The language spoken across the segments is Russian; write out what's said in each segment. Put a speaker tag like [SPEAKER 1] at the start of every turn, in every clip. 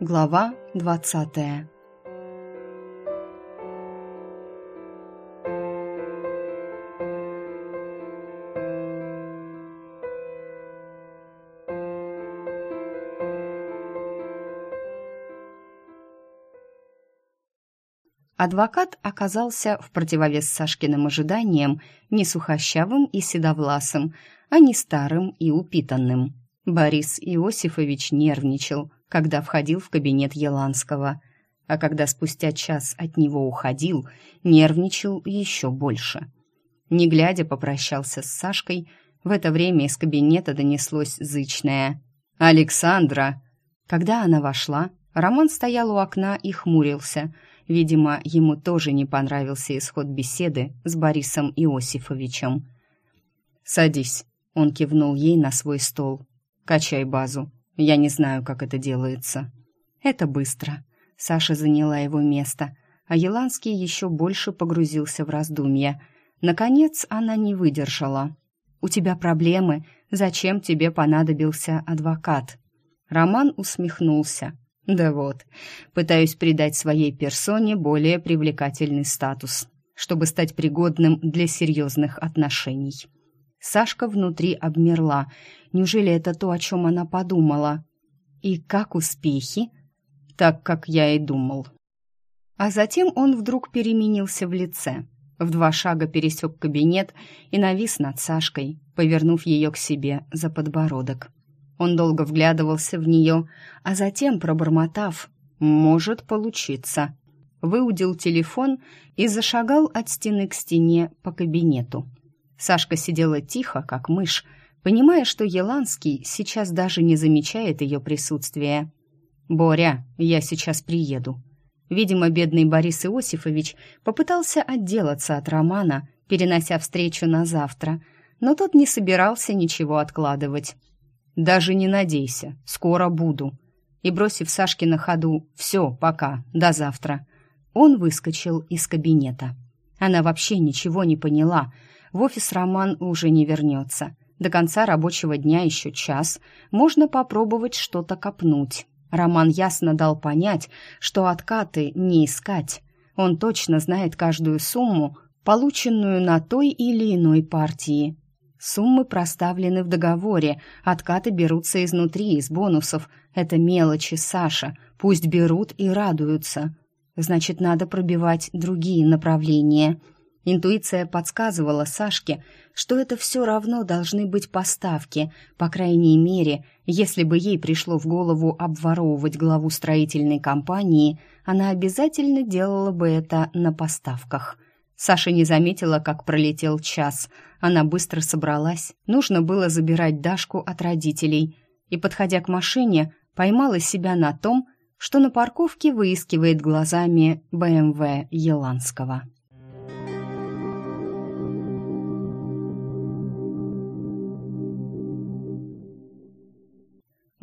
[SPEAKER 1] Глава двадцатая Адвокат оказался в противовес Сашкиным ожиданиям не сухощавым и седовласым, а не старым и упитанным. Борис Иосифович нервничал, когда входил в кабинет Еланского, а когда спустя час от него уходил, нервничал еще больше. Не глядя, попрощался с Сашкой. В это время из кабинета донеслось зычное «Александра!». Когда она вошла, Роман стоял у окна и хмурился. Видимо, ему тоже не понравился исход беседы с Борисом Иосифовичем. «Садись», — он кивнул ей на свой стол. «Качай базу. Я не знаю, как это делается». «Это быстро». Саша заняла его место, а Еланский еще больше погрузился в раздумья. Наконец она не выдержала. «У тебя проблемы. Зачем тебе понадобился адвокат?» Роман усмехнулся. «Да вот, пытаюсь придать своей персоне более привлекательный статус, чтобы стать пригодным для серьезных отношений». Сашка внутри обмерла. Неужели это то, о чем она подумала? И как успехи? Так, как я и думал. А затем он вдруг переменился в лице. В два шага пересек кабинет и навис над Сашкой, повернув ее к себе за подбородок. Он долго вглядывался в нее, а затем, пробормотав «может получиться», выудил телефон и зашагал от стены к стене по кабинету. Сашка сидела тихо, как мышь, понимая, что Еланский сейчас даже не замечает ее присутствия. «Боря, я сейчас приеду». Видимо, бедный Борис Иосифович попытался отделаться от Романа, перенося встречу на завтра, но тот не собирался ничего откладывать. «Даже не надейся, скоро буду». И, бросив Сашке на ходу «все, пока, до завтра», он выскочил из кабинета. Она вообще ничего не поняла — в офис Роман уже не вернется. До конца рабочего дня еще час. Можно попробовать что-то копнуть. Роман ясно дал понять, что откаты не искать. Он точно знает каждую сумму, полученную на той или иной партии. Суммы проставлены в договоре, откаты берутся изнутри, из бонусов. Это мелочи, Саша. Пусть берут и радуются. Значит, надо пробивать другие направления – Интуиция подсказывала Сашке, что это все равно должны быть поставки, по крайней мере, если бы ей пришло в голову обворовывать главу строительной компании, она обязательно делала бы это на поставках. Саша не заметила, как пролетел час. Она быстро собралась, нужно было забирать Дашку от родителей. И, подходя к машине, поймала себя на том, что на парковке выискивает глазами БМВ Еланского.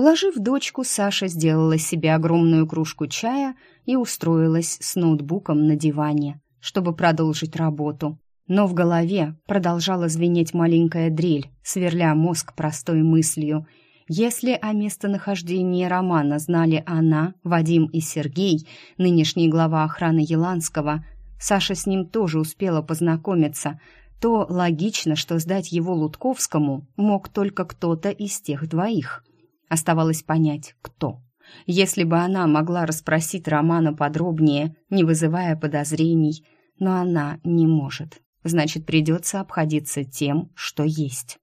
[SPEAKER 1] Уложив дочку, Саша сделала себе огромную кружку чая и устроилась с ноутбуком на диване, чтобы продолжить работу. Но в голове продолжала звенеть маленькая дрель, сверля мозг простой мыслью. Если о местонахождении Романа знали она, Вадим и Сергей, нынешний глава охраны Еланского, Саша с ним тоже успела познакомиться, то логично, что сдать его Лутковскому мог только кто-то из тех двоих – Оставалось понять, кто. Если бы она могла расспросить Романа подробнее, не вызывая подозрений, но она не может. Значит, придется обходиться тем, что есть.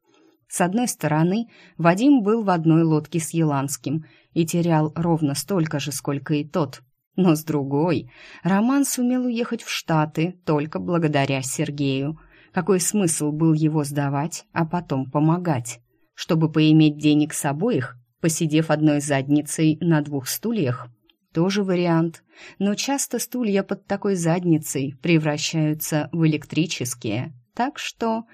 [SPEAKER 1] С одной стороны, Вадим был в одной лодке с Еланским и терял ровно столько же, сколько и тот. Но с другой, Роман сумел уехать в Штаты только благодаря Сергею. Какой смысл был его сдавать, а потом помогать? Чтобы поиметь денег с обоих, посидев одной задницей на двух стульях. Тоже вариант, но часто стулья под такой задницей превращаются в электрические. Так что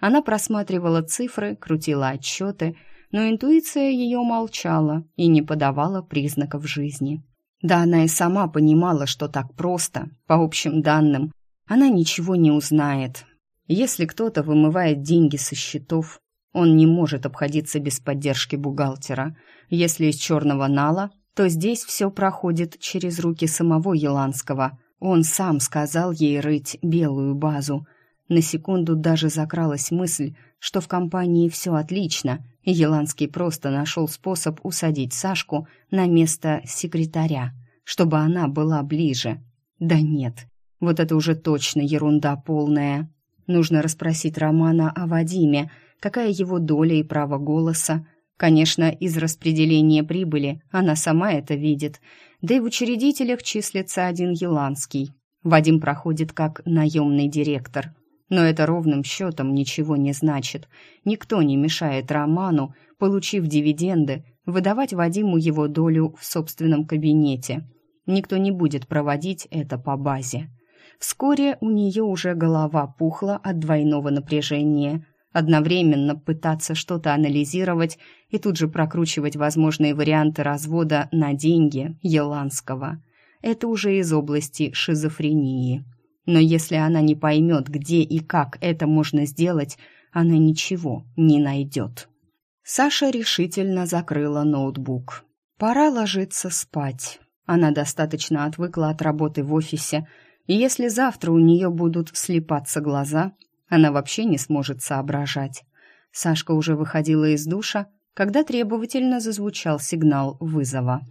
[SPEAKER 1] она просматривала цифры, крутила отчеты, но интуиция ее молчала и не подавала признаков жизни. Да она и сама понимала, что так просто, по общим данным, она ничего не узнает. Если кто-то вымывает деньги со счетов, он не может обходиться без поддержки бухгалтера. Если из черного нала, то здесь все проходит через руки самого Еланского. Он сам сказал ей рыть белую базу. На секунду даже закралась мысль, что в компании все отлично, и Еланский просто нашел способ усадить Сашку на место секретаря, чтобы она была ближе. Да нет, вот это уже точно ерунда полная. Нужно расспросить Романа о Вадиме, какая его доля и право голоса. Конечно, из распределения прибыли она сама это видит, да и в учредителях числится один Еланский. Вадим проходит как наемный директор. Но это ровным счетом ничего не значит. Никто не мешает Роману, получив дивиденды, выдавать Вадиму его долю в собственном кабинете. Никто не будет проводить это по базе. Вскоре у нее уже голова пухла от двойного напряжения. Одновременно пытаться что-то анализировать и тут же прокручивать возможные варианты развода на деньги Еланского. Это уже из области шизофрении. Но если она не поймет, где и как это можно сделать, она ничего не найдет. Саша решительно закрыла ноутбук. Пора ложиться спать. Она достаточно отвыкла от работы в офисе, и если завтра у нее будут слепаться глаза, она вообще не сможет соображать. Сашка уже выходила из душа, когда требовательно зазвучал сигнал вызова.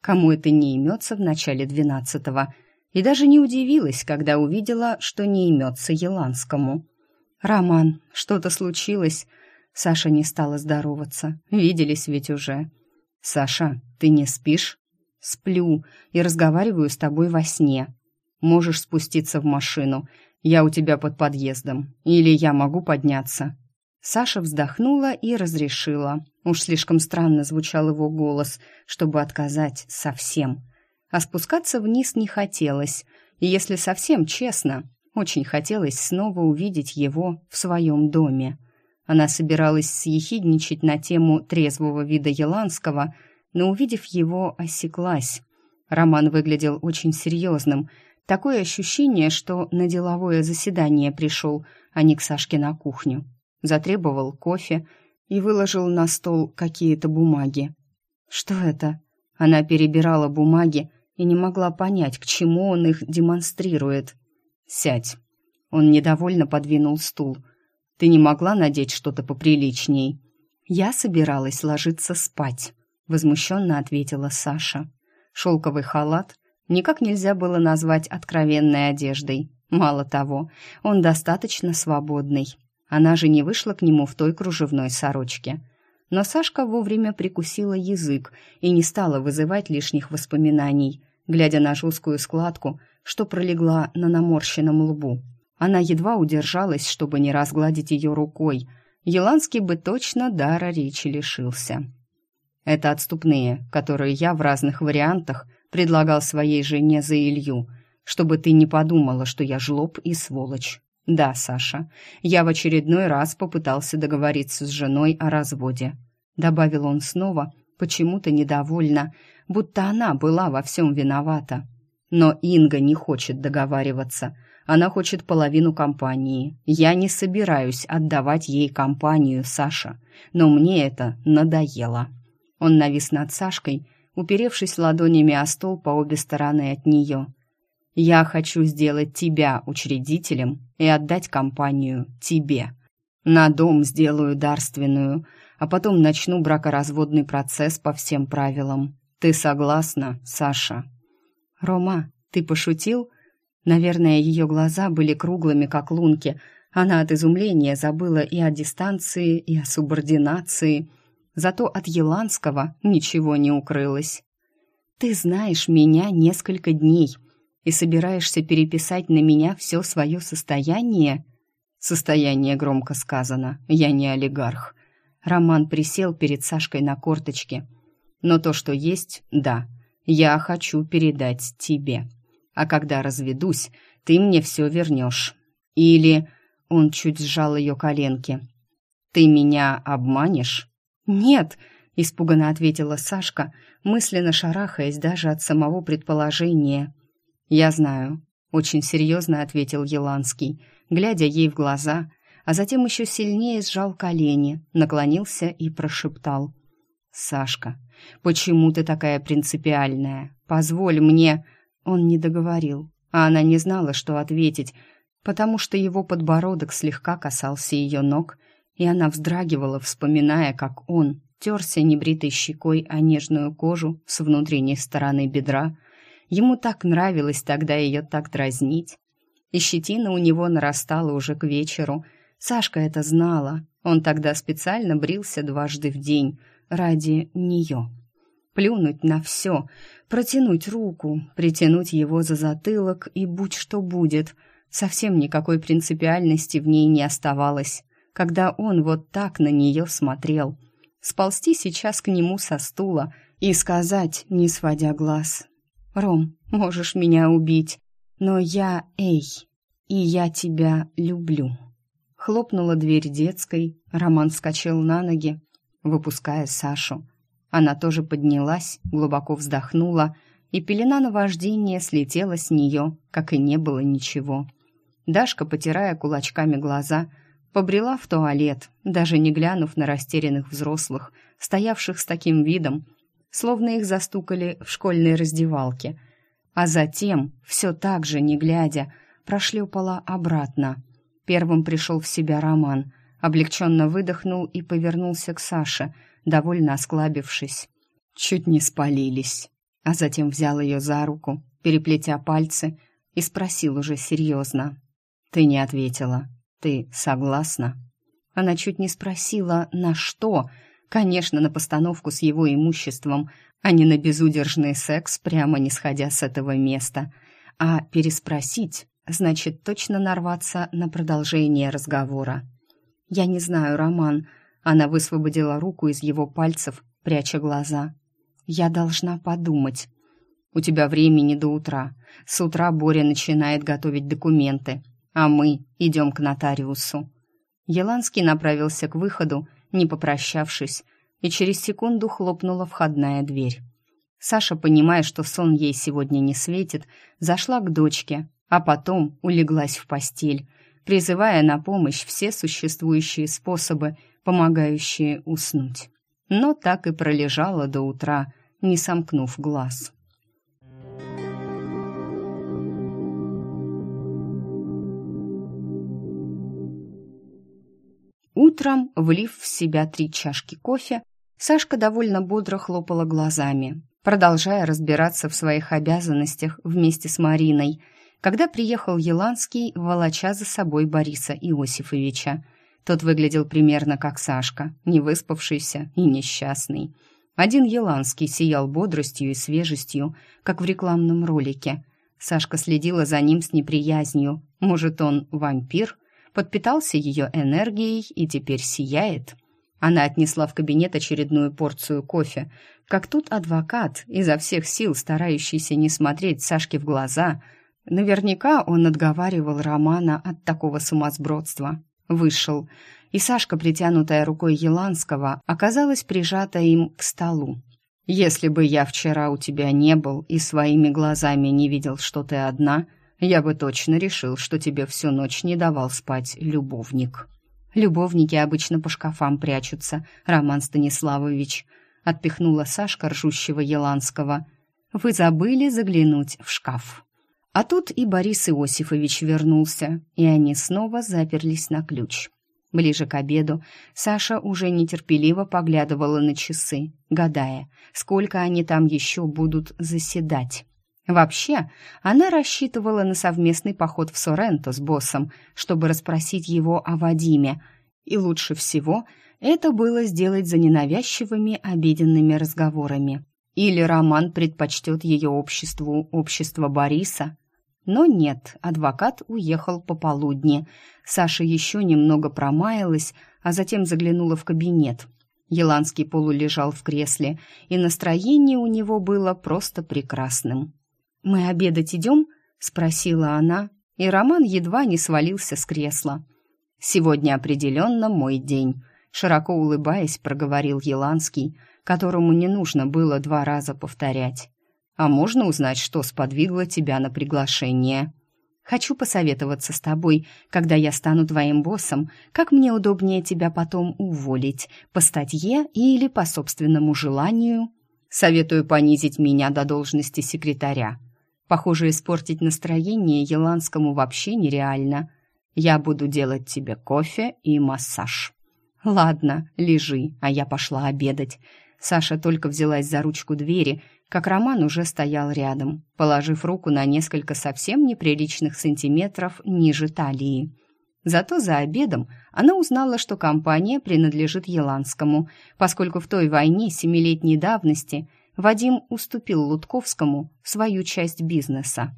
[SPEAKER 1] Кому это не имется в начале двенадцатого, и даже не удивилась, когда увидела, что не имется Еланскому. «Роман, что-то случилось?» Саша не стала здороваться. Виделись ведь уже. «Саша, ты не спишь?» «Сплю и разговариваю с тобой во сне», Можешь спуститься в машину. Я у тебя под подъездом. Или я могу подняться». Саша вздохнула и разрешила. Уж слишком странно звучал его голос, чтобы отказать совсем. А спускаться вниз не хотелось. И если совсем честно, очень хотелось снова увидеть его в своем доме. Она собиралась съехидничать на тему трезвого вида Еланского, но, увидев его, осеклась. Роман выглядел очень серьезным – Такое ощущение, что на деловое заседание пришел, а не к Сашке на кухню. Затребовал кофе и выложил на стол какие-то бумаги. Что это? Она перебирала бумаги и не могла понять, к чему он их демонстрирует. «Сядь». Он недовольно подвинул стул. «Ты не могла надеть что-то поприличней?» «Я собиралась ложиться спать», — возмущенно ответила Саша. Шелковый халат — никак нельзя было назвать откровенной одеждой. Мало того, он достаточно свободный. Она же не вышла к нему в той кружевной сорочке. Но Сашка вовремя прикусила язык и не стала вызывать лишних воспоминаний, глядя на жесткую складку, что пролегла на наморщенном лбу. Она едва удержалась, чтобы не разгладить ее рукой. Еланский бы точно дара речи лишился. Это отступные, которые я в разных вариантах – предлагал своей жене за Илью, чтобы ты не подумала, что я жлоб и сволочь. Да, Саша, я в очередной раз попытался договориться с женой о разводе. Добавил он снова, почему-то недовольна, будто она была во всем виновата. Но Инга не хочет договариваться. Она хочет половину компании. Я не собираюсь отдавать ей компанию, Саша. Но мне это надоело. Он навис над Сашкой, уперевшись ладонями о стол по обе стороны от нее. «Я хочу сделать тебя учредителем и отдать компанию тебе. На дом сделаю дарственную, а потом начну бракоразводный процесс по всем правилам. Ты согласна, Саша?» «Рома, ты пошутил?» Наверное, ее глаза были круглыми, как лунки. Она от изумления забыла и о дистанции, и о субординации – зато от Еланского ничего не укрылось. «Ты знаешь меня несколько дней и собираешься переписать на меня все свое состояние?» «Состояние громко сказано, я не олигарх». Роман присел перед Сашкой на корточке. «Но то, что есть, да, я хочу передать тебе. А когда разведусь, ты мне все вернешь. Или...» Он чуть сжал ее коленки. «Ты меня обманешь?» «Нет», — испуганно ответила Сашка, мысленно шарахаясь даже от самого предположения. «Я знаю», — очень серьезно ответил Еланский, глядя ей в глаза, а затем еще сильнее сжал колени, наклонился и прошептал. «Сашка, почему ты такая принципиальная? Позволь мне...» Он не договорил, а она не знала, что ответить, потому что его подбородок слегка касался ее ног, и она вздрагивала, вспоминая, как он терся небритой щекой о нежную кожу с внутренней стороны бедра. Ему так нравилось тогда ее так дразнить. И щетина у него нарастала уже к вечеру. Сашка это знала. Он тогда специально брился дважды в день ради нее. Плюнуть на все, протянуть руку, притянуть его за затылок и будь что будет. Совсем никакой принципиальности в ней не оставалось, когда он вот так на нее смотрел. Сползти сейчас к нему со стула и сказать, не сводя глаз. «Ром, можешь меня убить, но я Эй, и я тебя люблю». Хлопнула дверь детской, Роман вскочил на ноги, выпуская Сашу. Она тоже поднялась, глубоко вздохнула, и пелена наваждения слетела с нее, как и не было ничего. Дашка, потирая кулачками глаза, побрела в туалет, даже не глянув на растерянных взрослых, стоявших с таким видом, словно их застукали в школьной раздевалке. А затем, все так же, не глядя, прошлепала обратно. Первым пришел в себя Роман, облегченно выдохнул и повернулся к Саше — довольно осклабившись. Чуть не спалились. А затем взял ее за руку, переплетя пальцы, и спросил уже серьезно. «Ты не ответила. Ты согласна?» Она чуть не спросила, на что. Конечно, на постановку с его имуществом, а не на безудержный секс, прямо не сходя с этого места. А переспросить значит точно нарваться на продолжение разговора. «Я не знаю, Роман», она высвободила руку из его пальцев, пряча глаза. «Я должна подумать. У тебя времени до утра. С утра Боря начинает готовить документы, а мы идем к нотариусу». Еланский направился к выходу, не попрощавшись, и через секунду хлопнула входная дверь. Саша, понимая, что сон ей сегодня не светит, зашла к дочке, а потом улеглась в постель, призывая на помощь все существующие способы помогающие уснуть. Но так и пролежала до утра, не сомкнув глаз. Утром, влив в себя три чашки кофе, Сашка довольно бодро хлопала глазами, продолжая разбираться в своих обязанностях вместе с Мариной, когда приехал Еланский, волоча за собой Бориса Иосифовича – тот выглядел примерно как Сашка, невыспавшийся и несчастный. Один Еланский сиял бодростью и свежестью, как в рекламном ролике. Сашка следила за ним с неприязнью. Может, он вампир? Подпитался ее энергией и теперь сияет? Она отнесла в кабинет очередную порцию кофе. Как тут адвокат, изо всех сил старающийся не смотреть Сашке в глаза. Наверняка он отговаривал Романа от такого сумасбродства вышел, и Сашка, притянутая рукой Еланского, оказалась прижата им к столу. «Если бы я вчера у тебя не был и своими глазами не видел, что ты одна, я бы точно решил, что тебе всю ночь не давал спать любовник». «Любовники обычно по шкафам прячутся, Роман Станиславович», отпихнула Сашка ржущего Еланского. «Вы забыли заглянуть в шкаф». А тут и Борис Иосифович вернулся, и они снова заперлись на ключ. Ближе к обеду Саша уже нетерпеливо поглядывала на часы, гадая, сколько они там еще будут заседать. Вообще, она рассчитывала на совместный поход в Соренто с боссом, чтобы расспросить его о Вадиме, и лучше всего это было сделать за ненавязчивыми обеденными разговорами. Или Роман предпочтет ее обществу общество Бориса. Но нет, адвокат уехал пополудни. Саша еще немного промаялась, а затем заглянула в кабинет. Еланский полулежал в кресле, и настроение у него было просто прекрасным. «Мы обедать идем?» — спросила она, и Роман едва не свалился с кресла. «Сегодня определенно мой день», — широко улыбаясь, проговорил Еланский, которому не нужно было два раза повторять. «А можно узнать, что сподвигло тебя на приглашение?» Хочу посоветоваться с тобой, когда я стану твоим боссом, как мне удобнее тебя потом уволить, по статье или по собственному желанию. Советую понизить меня до должности секретаря. Похоже, испортить настроение Еланскому вообще нереально. Я буду делать тебе кофе и массаж. Ладно, лежи, а я пошла обедать. Саша только взялась за ручку двери, как Роман уже стоял рядом, положив руку на несколько совсем неприличных сантиметров ниже талии. Зато за обедом она узнала, что компания принадлежит Еланскому, поскольку в той войне семилетней давности Вадим уступил Лутковскому свою часть бизнеса.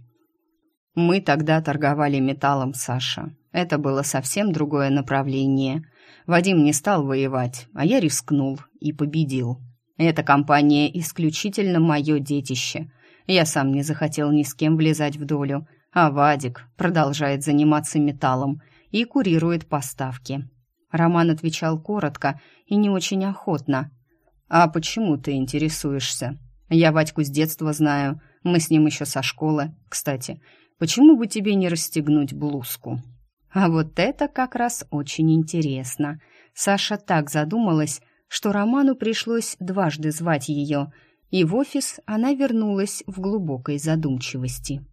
[SPEAKER 1] «Мы тогда торговали металлом, Саша. Это было совсем другое направление. Вадим не стал воевать, а я рискнул и победил. Эта компания исключительно мое детище. Я сам не захотел ни с кем влезать в долю, а Вадик продолжает заниматься металлом и курирует поставки. Роман отвечал коротко и не очень охотно. «А почему ты интересуешься? Я Вадьку с детства знаю, мы с ним еще со школы. Кстати, почему бы тебе не расстегнуть блузку?» А вот это как раз очень интересно. Саша так задумалась, что Роману пришлось дважды звать ее, и в офис она вернулась в глубокой задумчивости.